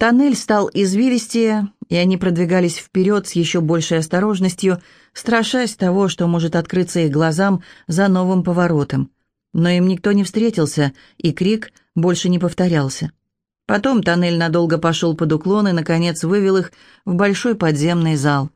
Тоннель стал извилистее, и они продвигались вперед с еще большей осторожностью, страшась того, что может открыться их глазам за новым поворотом. Но им никто не встретился, и крик больше не повторялся. Потом тоннель надолго пошел под уклон и, наконец, вывел их в большой подземный зал.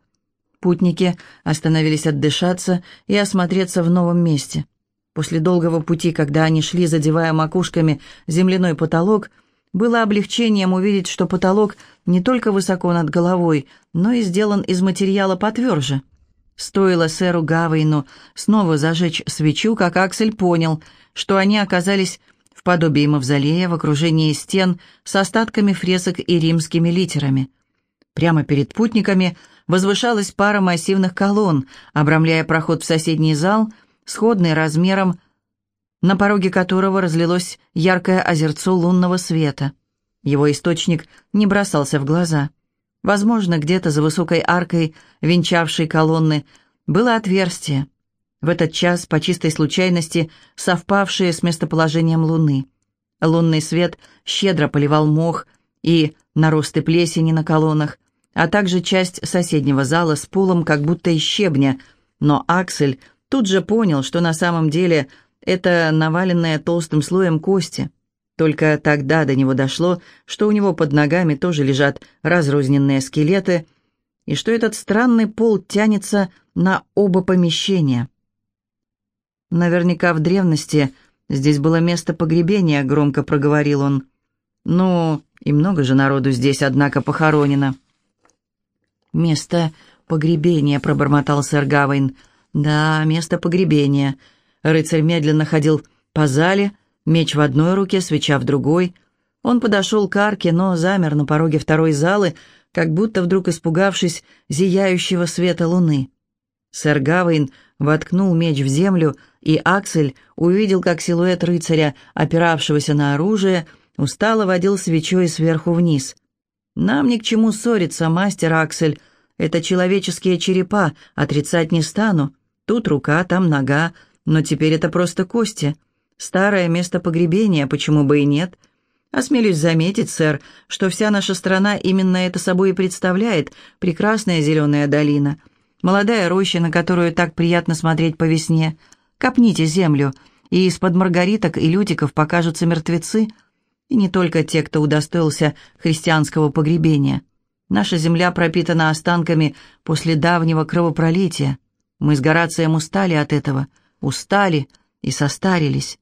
Путники остановились отдышаться и осмотреться в новом месте. После долгого пути, когда они шли, задевая макушками земляной потолок, было облегчением увидеть, что потолок не только высоко над головой, но и сделан из материала потверже. Стоило сэру Гавейну снова зажечь свечу, как Аксель понял, что они оказались в подобии мавзолея в окружении стен с остатками фресок и римскими литерами. Прямо перед путниками возвышалась пара массивных колонн, обрамляя проход в соседний зал, сходный размером на пороге которого разлилось яркое озерцо лунного света. Его источник не бросался в глаза. Возможно, где-то за высокой аркой, венчавшей колонны, было отверстие. В этот час, по чистой случайности, совпавшее с местоположением луны. Лунный свет щедро поливал мох и наросты плесени на колоннах, а также часть соседнего зала с полом как будто из щебня, но Аксель тут же понял, что на самом деле – это наваленные толстым слоем кости. Только тогда до него дошло, что у него под ногами тоже лежат разрозненные скелеты, и что этот странный пол тянется на оба помещения. Наверняка в древности здесь было место погребения, громко проговорил он. Ну, и много же народу здесь, однако, похоронено. Место погребения, пробормотал сэр Гавейн. Да, место погребения. Рыцарь медленно ходил по зале, меч в одной руке, свеча в другой. Он подошел к арке, но замер на пороге второй залы, как будто вдруг испугавшись зияющего света луны. Сэр Гавейн воткнул меч в землю, и Аксель увидел, как силуэт рыцаря, опиравшегося на оружие, устало водил свечой сверху вниз. «Нам ни к чему ссориться, мастер Аксель. Это человеческие черепа, отрицать не стану. Тут рука, там нога, но теперь это просто кости. Старое место погребения, почему бы и нет? Осмелюсь заметить, сэр, что вся наша страна именно это собой и представляет, прекрасная зеленая долина. Молодая роща, на которую так приятно смотреть по весне. Копните землю, и из-под маргариток и лютиков покажутся мертвецы. И не только те, кто удостоился христианского погребения. Наша земля пропитана останками после давнего кровопролития. Мы с Горацием устали от этого — устали и состарились.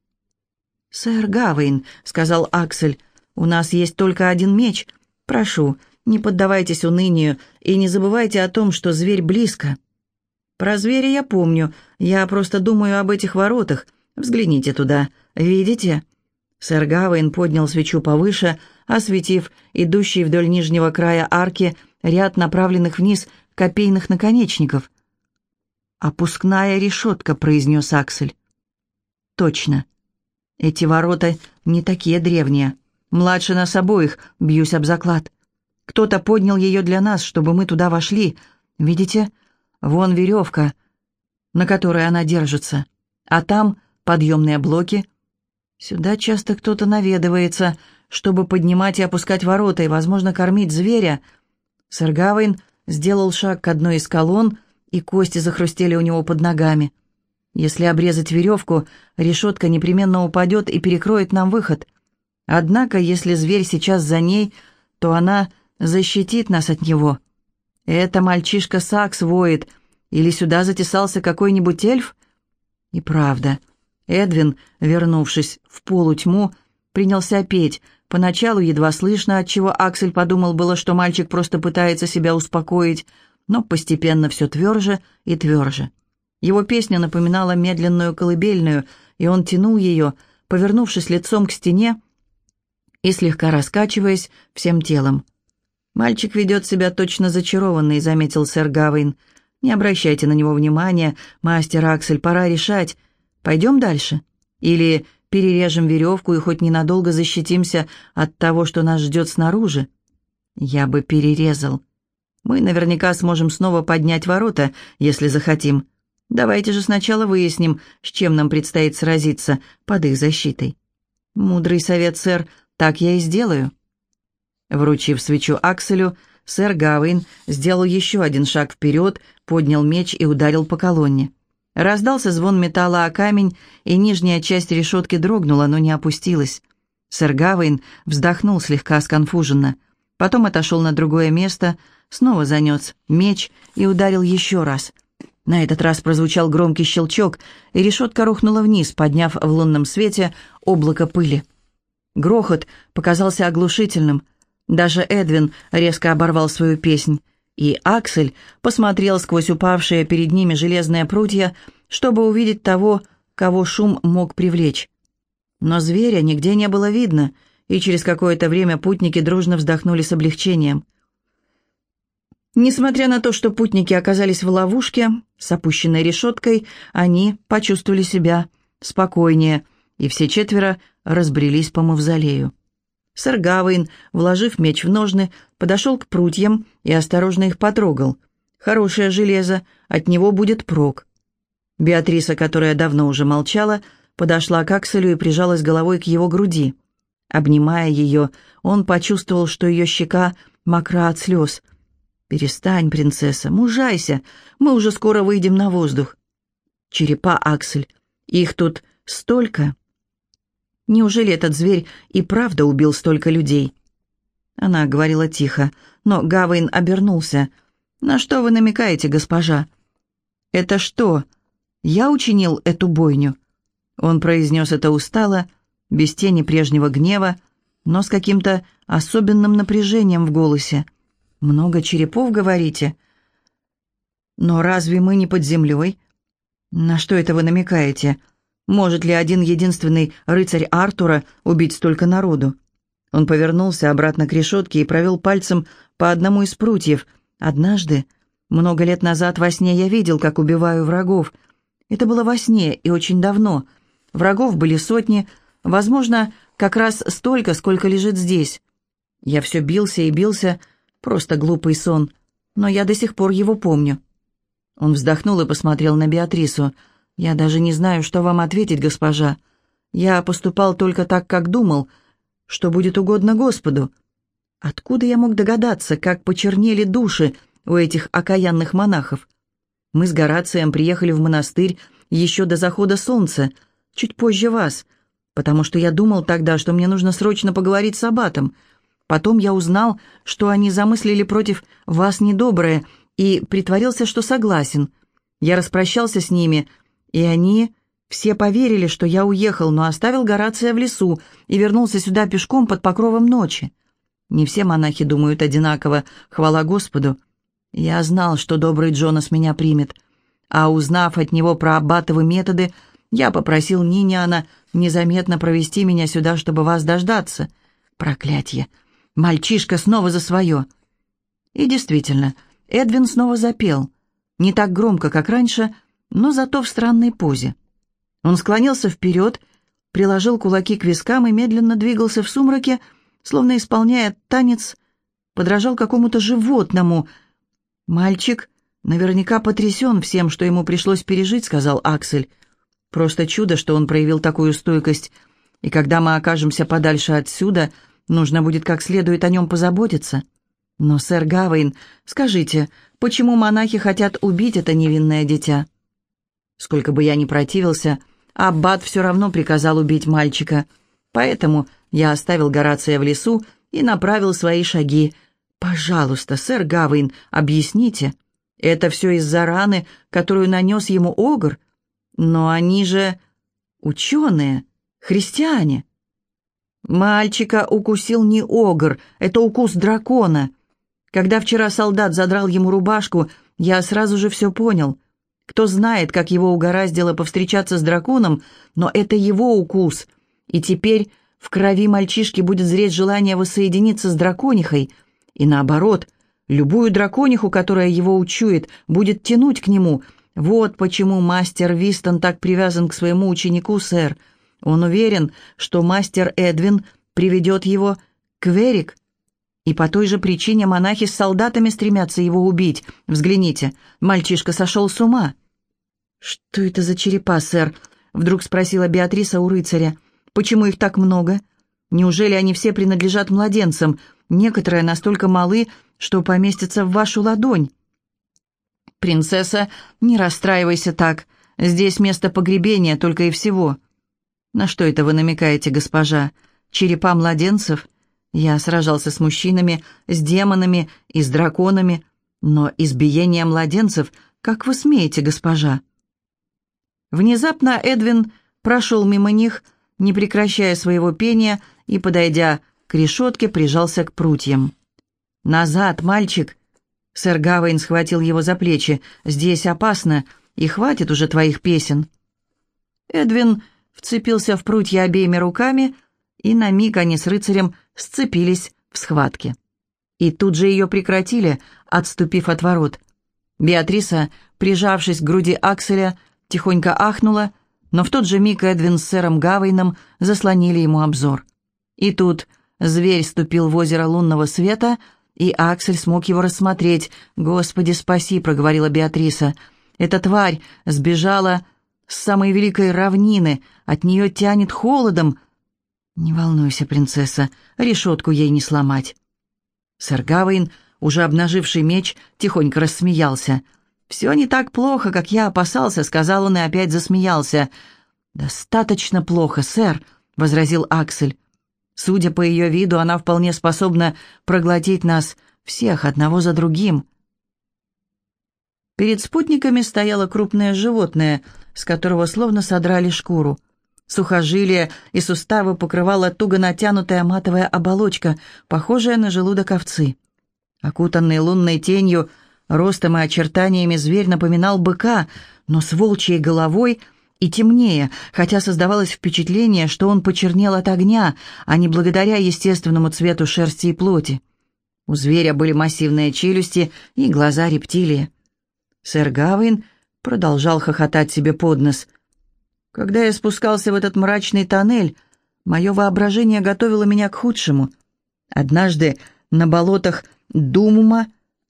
«Сэр Гавейн», — сказал Аксель, — «у нас есть только один меч. Прошу, не поддавайтесь унынию и не забывайте о том, что зверь близко». «Про зверя я помню, я просто думаю об этих воротах. Взгляните туда, видите?» Сэр Гавейн поднял свечу повыше, осветив идущий вдоль нижнего края арки ряд направленных вниз копейных наконечников — «Опускная решетка», — произнес Аксель. «Точно. Эти ворота не такие древние. Младше нас обоих, бьюсь об заклад. Кто-то поднял ее для нас, чтобы мы туда вошли. Видите? Вон веревка, на которой она держится. А там подъемные блоки. Сюда часто кто-то наведывается, чтобы поднимать и опускать ворота и, возможно, кормить зверя. Сэр Гавейн сделал шаг к одной из колонн, и кости захрустели у него под ногами. Если обрезать веревку, решетка непременно упадет и перекроет нам выход. Однако, если зверь сейчас за ней, то она защитит нас от него. Это мальчишка Сакс воет, или сюда затесался какой-нибудь эльф? И правда, Эдвин, вернувшись в полутьму, принялся петь, поначалу едва слышно, отчего Аксель подумал было, что мальчик просто пытается себя успокоить, но постепенно все тверже и тверже. Его песня напоминала медленную колыбельную, и он тянул ее, повернувшись лицом к стене и слегка раскачиваясь всем телом. «Мальчик ведет себя точно зачарованный», — заметил сэр Гавейн. «Не обращайте на него внимания, мастер Аксель, пора решать. Пойдем дальше? Или перережем веревку и хоть ненадолго защитимся от того, что нас ждет снаружи?» «Я бы перерезал», мы наверняка сможем снова поднять ворота, если захотим. Давайте же сначала выясним, с чем нам предстоит сразиться под их защитой. Мудрый совет, сэр, так я и сделаю. Вручив свечу Акселю, сэр Гавейн сделал еще один шаг вперед, поднял меч и ударил по колонне. Раздался звон металла о камень, и нижняя часть решетки дрогнула, но не опустилась. Сэр Гавейн вздохнул слегка сконфуженно. Потом отошел на другое место, снова занес меч и ударил еще раз. На этот раз прозвучал громкий щелчок, и решетка рухнула вниз, подняв в лунном свете облако пыли. Грохот показался оглушительным. Даже Эдвин резко оборвал свою песнь, и Аксель посмотрел сквозь упавшие перед ними железные прутья, чтобы увидеть того, кого шум мог привлечь. Но зверя нигде не было видно, и через какое-то время путники дружно вздохнули с облегчением. Несмотря на то, что путники оказались в ловушке с опущенной решеткой, они почувствовали себя спокойнее, и все четверо разбрелись по мавзолею. Сэр Гавейн, вложив меч в ножны, подошел к прутьям и осторожно их потрогал. Хорошее железо, от него будет прок. Беатриса, которая давно уже молчала, подошла к Акселю и прижалась головой к его груди. Обнимая ее, он почувствовал, что ее щека мокра от слез – «Перестань, принцесса, мужайся, мы уже скоро выйдем на воздух». «Черепа, Аксель, их тут столько». «Неужели этот зверь и правда убил столько людей?» Она говорила тихо, но Гавейн обернулся. «На что вы намекаете, госпожа?» «Это что? Я учинил эту бойню?» Он произнес это устало, без тени прежнего гнева, но с каким-то особенным напряжением в голосе. «Много черепов, говорите?» «Но разве мы не под землей?» «На что это вы намекаете? Может ли один единственный рыцарь Артура убить столько народу?» Он повернулся обратно к решетке и провел пальцем по одному из прутьев. «Однажды, много лет назад во сне я видел, как убиваю врагов. Это было во сне и очень давно. Врагов были сотни, возможно, как раз столько, сколько лежит здесь. Я все бился и бился, Просто глупый сон, но я до сих пор его помню». Он вздохнул и посмотрел на Беатрису. «Я даже не знаю, что вам ответить, госпожа. Я поступал только так, как думал, что будет угодно Господу. Откуда я мог догадаться, как почернели души у этих окаянных монахов? Мы с Горацием приехали в монастырь еще до захода солнца, чуть позже вас, потому что я думал тогда, что мне нужно срочно поговорить с аббатом». Потом я узнал, что они замыслили против вас недоброе, и притворился, что согласен. Я распрощался с ними, и они все поверили, что я уехал, но оставил Горация в лесу и вернулся сюда пешком под покровом ночи. Не все монахи думают одинаково, хвала Господу. Я знал, что добрый Джонас меня примет, а узнав от него про аббатовы методы, я попросил Ниниана незаметно провести меня сюда, чтобы вас дождаться. Проклятье! Мальчишка снова за свое. И действительно, Эдвин снова запел. Не так громко, как раньше, но зато в странной позе. Он склонился вперед, приложил кулаки к вискам и медленно двигался в сумраке, словно исполняя танец, подражал какому-то животному. «Мальчик наверняка потрясен всем, что ему пришлось пережить», — сказал Аксель. «Просто чудо, что он проявил такую стойкость. И когда мы окажемся подальше отсюда, Нужно будет как следует о нем позаботиться. Но, сэр Гавейн, скажите, почему монахи хотят убить это невинное дитя? Сколько бы я ни противился, Аббат все равно приказал убить мальчика. Поэтому я оставил Горация в лесу и направил свои шаги. «Пожалуйста, сэр Гавейн, объясните. Это все из-за раны, которую нанес ему Огр? Но они же ученые, христиане». Мальчика укусил не огр, это укус дракона. Когда вчера солдат задрал ему рубашку, я сразу же все понял. Кто знает, как его угораздило повстречаться с драконом, но это его укус. И теперь в крови мальчишки будет зреть желание воссоединиться с драконихой. И наоборот, любую дракониху, которая его учует, будет тянуть к нему. Вот почему мастер Вистон так привязан к своему ученику, сэр. Он уверен, что мастер Эдвин приведет его к Верик, и по той же причине монахи с солдатами стремятся его убить. Взгляните, мальчишка сошел с ума. «Что это за черепа, сэр?» — вдруг спросила Беатриса у рыцаря. «Почему их так много? Неужели они все принадлежат младенцам? некоторые настолько малы, что поместятся в вашу ладонь». «Принцесса, не расстраивайся так. Здесь место погребения только и всего». «На что это вы намекаете, госпожа? Черепа младенцев?» Я сражался с мужчинами, с демонами и с драконами, но избиение младенцев, как вы смеете, госпожа?» Внезапно Эдвин прошел мимо них, не прекращая своего пения, и, подойдя к решетке, прижался к прутьям. «Назад, мальчик!» Сэр Гавейн схватил его за плечи. «Здесь опасно, и хватит уже твоих песен». Эдвин вцепился в прутья обеими руками, и на миг они с рыцарем сцепились в схватке. И тут же ее прекратили, отступив от ворот. Беатриса, прижавшись к груди Акселя, тихонько ахнула, но в тот же миг Эдвин с сэром Гавейном заслонили ему обзор. И тут зверь ступил в озеро лунного света, и Аксель смог его рассмотреть. «Господи, спаси!» — проговорила Беатриса. «Эта тварь сбежала с самой великой равнины, от нее тянет холодом, «Не волнуйся, принцесса, решетку ей не сломать». Сэр Гавейн, уже обнаживший меч, тихонько рассмеялся. «Все не так плохо, как я опасался», — сказал он и опять засмеялся. «Достаточно плохо, сэр», — возразил Аксель. «Судя по ее виду, она вполне способна проглотить нас всех одного за другим». Перед спутниками стояло крупное животное, с которого словно содрали шкуру. Сухожилия и суставы покрывала туго натянутая матовая оболочка, похожая на желудок овцы. Окутанный лунной тенью, ростом и очертаниями зверь напоминал быка, но с волчьей головой и темнее, хотя создавалось впечатление, что он почернел от огня, а не благодаря естественному цвету шерсти и плоти. У зверя были массивные челюсти и глаза рептилии. Сэр Гавин продолжал хохотать себе под нос – когда я спускался в этот мрачный тоннель, мое воображение готовило меня к худшему. Однажды на болотах Думума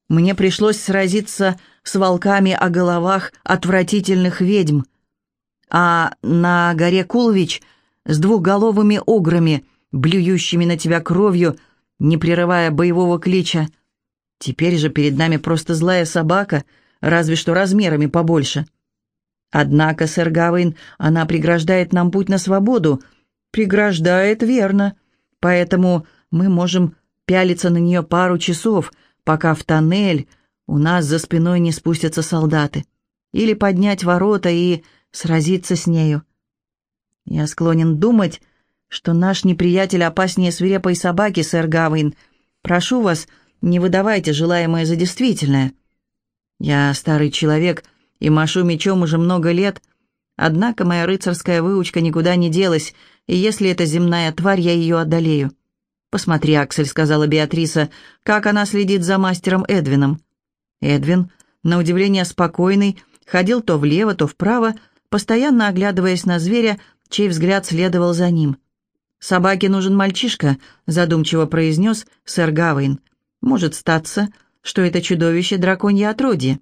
мне пришлось сразиться с волками о головах отвратительных ведьм, а на горе Кулвич с двухголовыми ограми, блюющими на тебя кровью, не прерывая боевого клича. Теперь же перед нами просто злая собака, разве что размерами побольше. Однако, сэр Гавейн, она преграждает нам путь на свободу. Преграждает, верно. Поэтому мы можем пялиться на нее пару часов, пока в тоннель у нас за спиной не спустятся солдаты. Или поднять ворота и сразиться с нею. Я склонен думать, что наш неприятель опаснее свирепой собаки, сэр Гавейн. Прошу вас, не выдавайте желаемое за действительное. Я старый человек — и машу мечом уже много лет. Однако моя рыцарская выучка никуда не делась, и если это земная тварь, я ее одолею. «Посмотри, Аксель», — сказала Беатриса, — «как она следит за мастером Эдвином». Эдвин, на удивление спокойный, ходил то влево, то вправо, постоянно оглядываясь на зверя, чей взгляд следовал за ним. «Собаке нужен мальчишка», — задумчиво произнес сэр Гавейн. «Может статься, что это чудовище драконье отродье».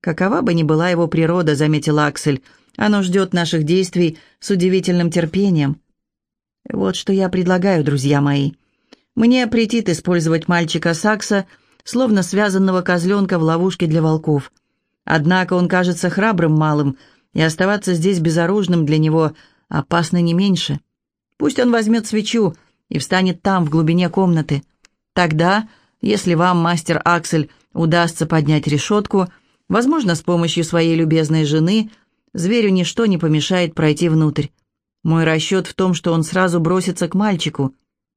«Какова бы ни была его природа», — заметил Аксель, — «оно ждет наших действий с удивительным терпением». «Вот что я предлагаю, друзья мои. Мне претит использовать мальчика Сакса, словно связанного козленка в ловушке для волков. Однако он кажется храбрым малым, и оставаться здесь безоружным для него опасно не меньше. Пусть он возьмет свечу и встанет там, в глубине комнаты. Тогда, если вам, мастер Аксель, удастся поднять решетку, — Возможно, с помощью своей любезной жены зверю ничто не помешает пройти внутрь. Мой расчет в том, что он сразу бросится к мальчику.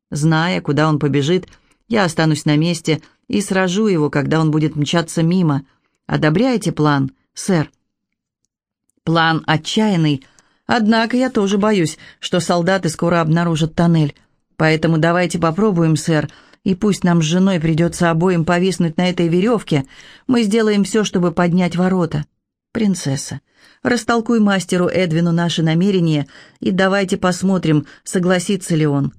Зная, куда он побежит, я останусь на месте и сражу его, когда он будет мчаться мимо. Одобряете план, сэр? План отчаянный, однако я тоже боюсь, что солдаты скоро обнаружат тоннель. Поэтому давайте попробуем, сэр, и пусть нам с женой придется обоим повиснуть на этой веревке, мы сделаем все, чтобы поднять ворота. Принцесса, растолкуй мастеру Эдвину наши намерения и давайте посмотрим, согласится ли он».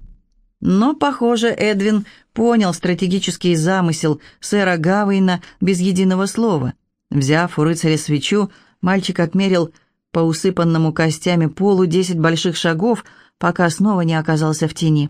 Но, похоже, Эдвин понял стратегический замысел сэра Гавейна без единого слова. Взяв у рыцаря свечу, мальчик отмерил по усыпанному костями полу десять больших шагов, пока снова не оказался в тени.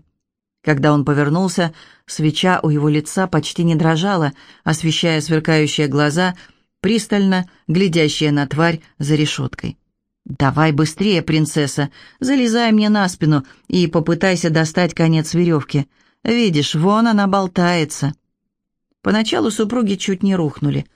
Когда он повернулся, свеча у его лица почти не дрожала, освещая сверкающие глаза, пристально глядящие на тварь за решеткой. «Давай быстрее, принцесса, залезай мне на спину и попытайся достать конец веревки. Видишь, вон она болтается». Поначалу супруги чуть не рухнули,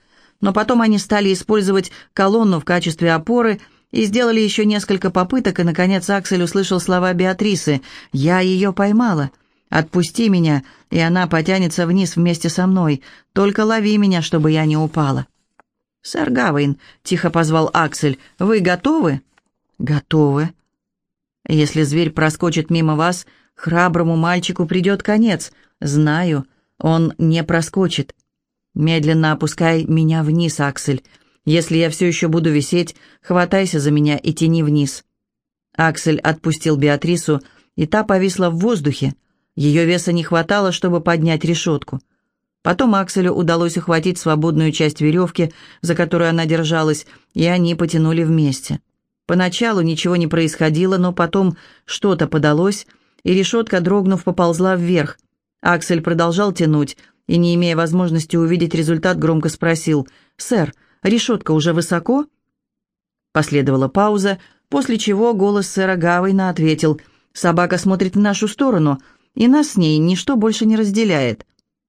но потом они стали использовать колонну в качестве опоры и сделали еще несколько попыток, и, наконец, Аксель услышал слова Беатрисы «Я ее поймала». «Отпусти меня, и она потянется вниз вместе со мной. Только лови меня, чтобы я не упала». «Сэр Гавейн», — тихо позвал Аксель, — «вы готовы?» «Готовы». «Если зверь проскочит мимо вас, храброму мальчику придет конец. Знаю, он не проскочит. Медленно опускай меня вниз, Аксель. Если я все еще буду висеть, хватайся за меня и тяни вниз». Аксель отпустил Беатрису, и та повисла в воздухе. Ее веса не хватало, чтобы поднять решетку. Потом Акселю удалось ухватить свободную часть веревки, за которую она держалась, и они потянули вместе. Поначалу ничего не происходило, но потом что-то подалось, и решетка, дрогнув, поползла вверх. Аксель продолжал тянуть, и, не имея возможности увидеть результат, громко спросил, «Сэр, решетка уже высоко?» Последовала пауза, после чего голос сэра Гавейна ответил, «Собака смотрит в нашу сторону, и нас с ней ничто больше не разделяет».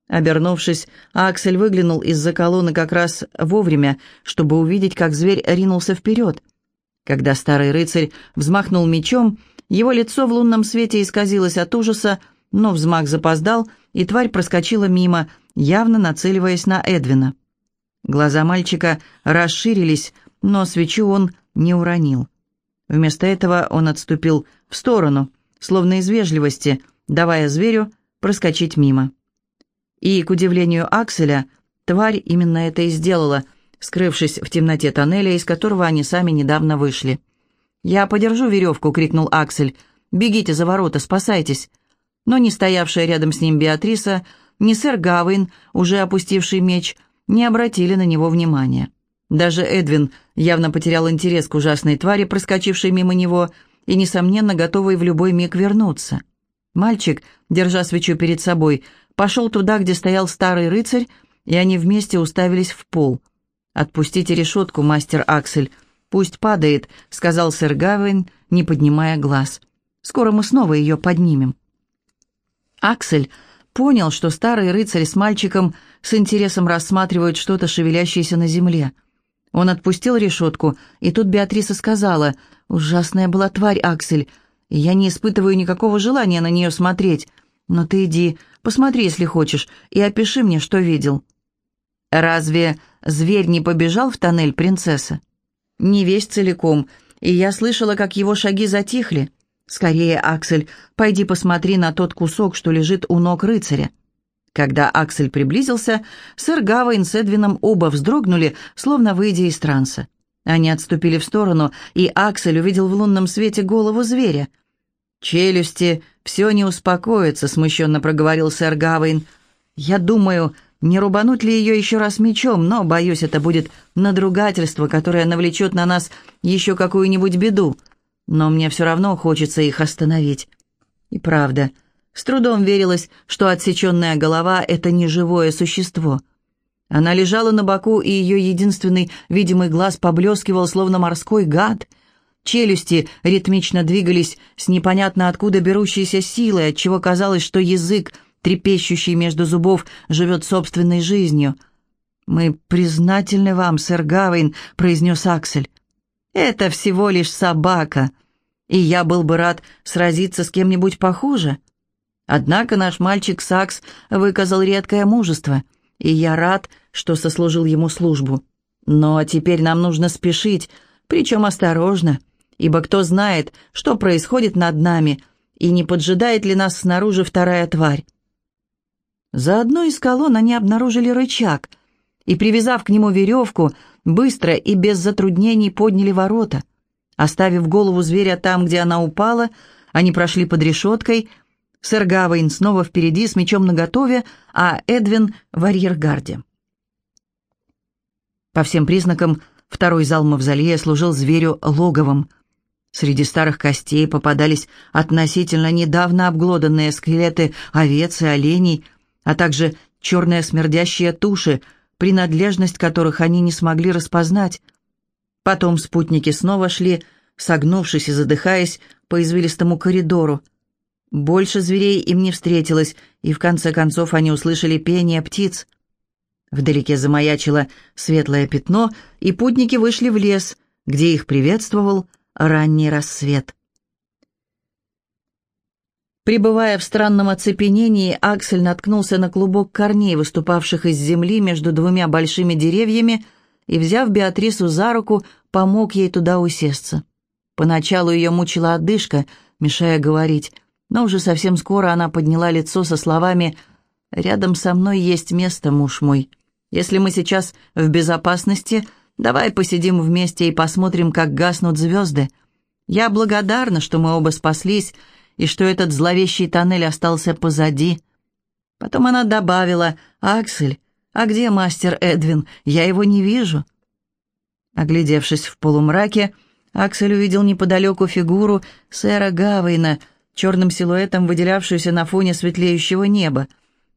Обернувшись, Аксель выглянул из-за колонны как раз вовремя, чтобы увидеть, как зверь ринулся вперед. Когда старый рыцарь взмахнул мечом, его лицо в лунном свете исказилось от ужаса, но взмах запоздал, и тварь проскочила мимо, явно нацеливаясь на Эдвина. Глаза мальчика расширились, но свечу он не уронил. Вместо этого он отступил в сторону, словно из вежливости, давая зверю проскочить мимо. И, к удивлению Акселя, тварь именно это и сделала, скрывшись в темноте тоннеля, из которого они сами недавно вышли. «Я подержу веревку!» — крикнул Аксель. «Бегите за ворота, спасайтесь!» Но не стоявшая рядом с ним Беатриса, ни сэр Гавин, уже опустивший меч, не обратили на него внимания. Даже Эдвин явно потерял интерес к ужасной твари, проскочившей мимо него, и, несомненно, готовый в любой миг вернуться. Мальчик, держа свечу перед собой, пошел туда, где стоял старый рыцарь, и они вместе уставились в пол. «Отпустите решетку, мастер Аксель. Пусть падает», — сказал сэр Гавин, не поднимая глаз. «Скоро мы снова ее поднимем». Аксель понял, что старый рыцарь с мальчиком с интересом рассматривают что-то, шевелящееся на земле. Он отпустил решетку, и тут Беатриса сказала, «Ужасная была тварь, Аксель, и я не испытываю никакого желания на нее смотреть. Но ты иди, Посмотри, если хочешь, и опиши мне, что видел». «Разве зверь не побежал в тоннель, принцесса?» «Не весь целиком, и я слышала, как его шаги затихли. Скорее, Аксель, пойди посмотри на тот кусок, что лежит у ног рыцаря». Когда Аксель приблизился, сэр Гавейн с Эдвином оба вздрогнули, словно выйдя из транса. Они отступили в сторону, и Аксель увидел в лунном свете голову зверя. Челюсти все не успокоится», — смущенно проговорил сэр Гавейн. «Я думаю, не рубануть ли ее еще раз мечом, но, боюсь, это будет надругательство, которое навлечет на нас еще какую-нибудь беду. Но мне все равно хочется их остановить». И правда, с трудом верилось, что отсеченная голова — это не живое существо. Она лежала на боку, и ее единственный видимый глаз поблескивал, словно морской гад — Челюсти ритмично двигались с непонятно откуда берущейся силой, отчего казалось, что язык, трепещущий между зубов, живет собственной жизнью. «Мы признательны вам, сэр Гавейн», — произнес Аксель. «Это всего лишь собака, и я был бы рад сразиться с кем-нибудь похуже. Однако наш мальчик Сакс выказал редкое мужество, и я рад, что сослужил ему службу. Но теперь нам нужно спешить, причем осторожно» ибо кто знает, что происходит над нами, и не поджидает ли нас снаружи вторая тварь. За одной из колонн они обнаружили рычаг, и, привязав к нему веревку, быстро и без затруднений подняли ворота. Оставив голову зверя там, где она упала, они прошли под решеткой, сэр Гавейн снова впереди с мечом наготове, а Эдвин в арьергарде. По всем признакам, второй зал мавзолея служил зверю логовом — Среди старых костей попадались относительно недавно обглоданные скелеты овец и оленей, а также черные смердящие туши, принадлежность которых они не смогли распознать. Потом спутники снова шли, согнувшись и задыхаясь по извилистому коридору. Больше зверей им не встретилось, и в конце концов они услышали пение птиц. Вдалеке замаячило светлое пятно, и путники вышли в лес, где их приветствовал ранний рассвет. Пребывая в странном оцепенении, Аксель наткнулся на клубок корней, выступавших из земли между двумя большими деревьями, и, взяв Беатрису за руку, помог ей туда усесться. Поначалу ее мучила одышка, мешая говорить, но уже совсем скоро она подняла лицо со словами «Рядом со мной есть место, муж мой. Если мы сейчас в безопасности, давай посидим вместе и посмотрим, как гаснут звезды. Я благодарна, что мы оба спаслись, и что этот зловещий тоннель остался позади». Потом она добавила «Аксель, а где мастер Эдвин? Я его не вижу». Оглядевшись в полумраке, Аксель увидел неподалеку фигуру сэра Гавейна, черным силуэтом выделявшуюся на фоне светлеющего неба.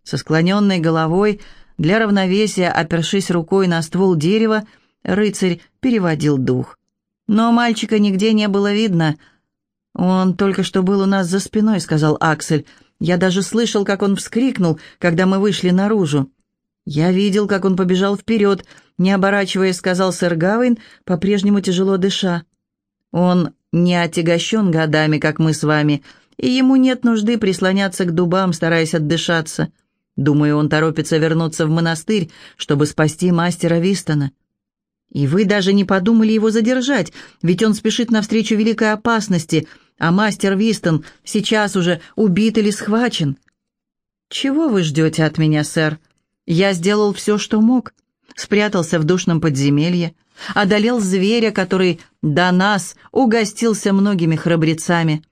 Со склоненной головой, для равновесия, опершись рукой на ствол дерева, рыцарь переводил дух. Но мальчика нигде не было видно. «Он только что был у нас за спиной», — сказал Аксель. «Я даже слышал, как он вскрикнул, когда мы вышли наружу». «Я видел, как он побежал вперед», — не оборачиваясь, сказал сэр Гавейн, по-прежнему тяжело дыша. «Он не отягощен годами, как мы с вами, и ему нет нужды прислоняться к дубам, стараясь отдышаться. Думаю, он торопится вернуться в монастырь, чтобы спасти мастера Вистона. И вы даже не подумали его задержать, ведь он спешит навстречу великой опасности, а мастер Вистон сейчас уже убит или схвачен. Чего вы ждете от меня, сэр? Я сделал все, что мог. Спрятался в душном подземелье, одолел зверя, который до нас угостился многими храбрецами.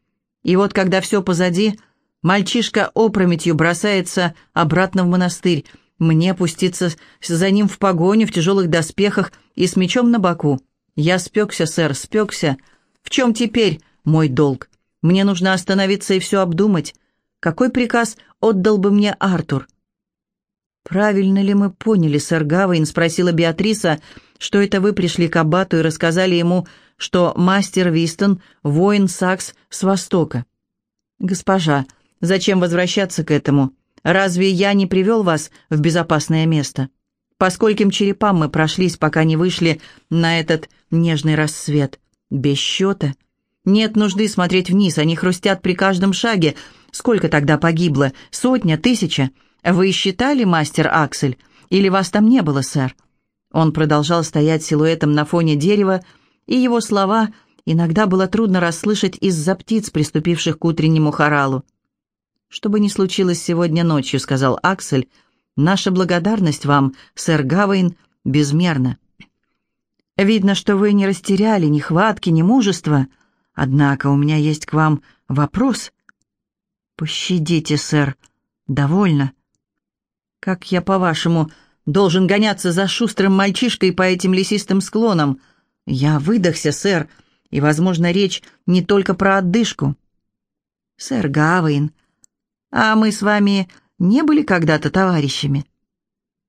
И вот когда все позади, мальчишка опрометью бросается обратно в монастырь, мне пуститься за ним в погоню в тяжелых доспехах и с мечом на боку. Я спекся, сэр, спекся. В чем теперь мой долг? Мне нужно остановиться и все обдумать. Какой приказ отдал бы мне Артур? «Правильно ли мы поняли, сэр Гавейн?» — спросила Беатриса, что это вы пришли к аббату и рассказали ему, что мастер Вистон — воин Сакс с Востока. «Госпожа, зачем возвращаться к этому? Разве я не привел вас в безопасное место? По скольким черепам мы прошлись, пока не вышли на этот нежный рассвет? Без счета. Нет нужды смотреть вниз, они хрустят при каждом шаге. Сколько тогда погибло? Сотня, тысяча? Вы считали, мастер Аксель? Или вас там не было, сэр?» Он продолжал стоять силуэтом на фоне дерева, и его слова иногда было трудно расслышать из-за птиц, приступивших к утреннему хоралу. «Что бы ни случилось сегодня ночью», — сказал Аксель, — «наша благодарность вам, сэр Гавейн, безмерна. Видно, что вы не растеряли ни хватки, ни мужества, однако у меня есть к вам вопрос». «Пощадите, сэр, довольно». «Как я, по-вашему, должен гоняться за шустрым мальчишкой по этим лесистым склонам?» «Я выдохся, сэр, и, возможно, речь не только про отдышку». «Сэр Гавейн, а мы с вами не были когда-то товарищами?»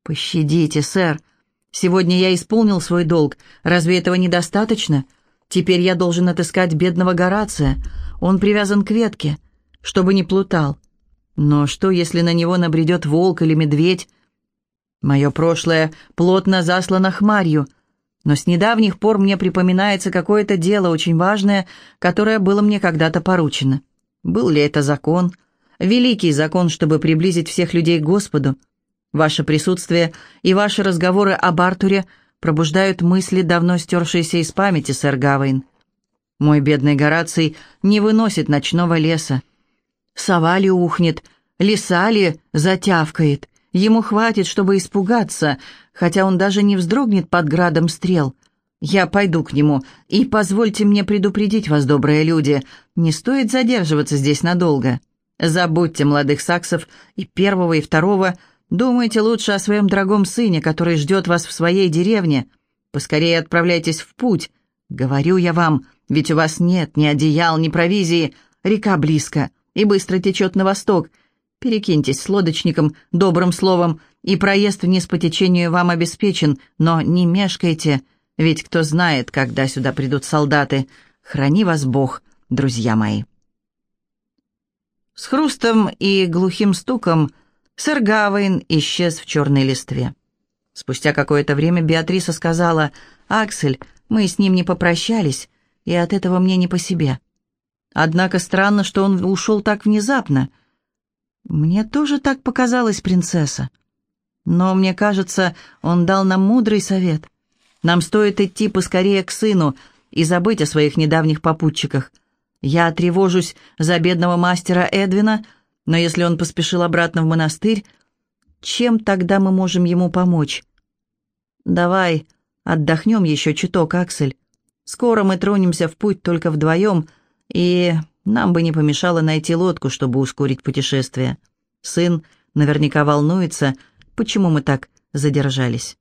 «Пощадите, сэр. Сегодня я исполнил свой долг. Разве этого недостаточно? Теперь я должен отыскать бедного Горация. Он привязан к ветке, чтобы не плутал. Но что, если на него набредет волк или медведь? Мое прошлое плотно заслано хмарью, но с недавних пор мне припоминается какое-то дело очень важное, которое было мне когда-то поручено. Был ли это закон? Великий закон, чтобы приблизить всех людей к Господу. Ваше присутствие и ваши разговоры об Артуре пробуждают мысли, давно стершиеся из памяти, сэр Гавейн. Мой бедный Гораций не выносит ночного леса. Сова ли ухнет, лиса ли затявкает. Ему хватит, чтобы испугаться, хотя он даже не вздрогнет под градом стрел. Я пойду к нему, и позвольте мне предупредить вас, добрые люди, не стоит задерживаться здесь надолго. Забудьте молодых саксов и первого, и второго. Думайте лучше о своем дорогом сыне, который ждет вас в своей деревне. Поскорее отправляйтесь в путь. Говорю я вам, Ведь у вас нет ни одеял, ни провизии. Река близко и быстро течет на восток. Перекиньтесь с лодочником добрым словом, и проезд вниз по течению вам обеспечен, но не мешкайте, ведь кто знает, когда сюда придут солдаты. Храни вас Бог, друзья мои». С хрустом и глухим стуком сэр Гавейн исчез в черной листве. Спустя какое-то время Беатриса сказала, «Аксель, мы с ним не попрощались, и от этого мне не по себе. Однако странно, что он ушел так внезапно. Мне тоже так показалось, принцесса. Но мне кажется, он дал нам мудрый совет. Нам стоит идти поскорее к сыну и забыть о своих недавних попутчиках. Я тревожусь за бедного мастера Эдвина, но если он поспешил обратно в монастырь, чем тогда мы можем ему помочь? Давай отдохнем еще чуток, Аксель. Скоро мы тронемся в путь только вдвоем, и нам бы не помешало найти лодку, чтобы ускорить путешествие. Сын наверняка волнуется, почему мы так задержались.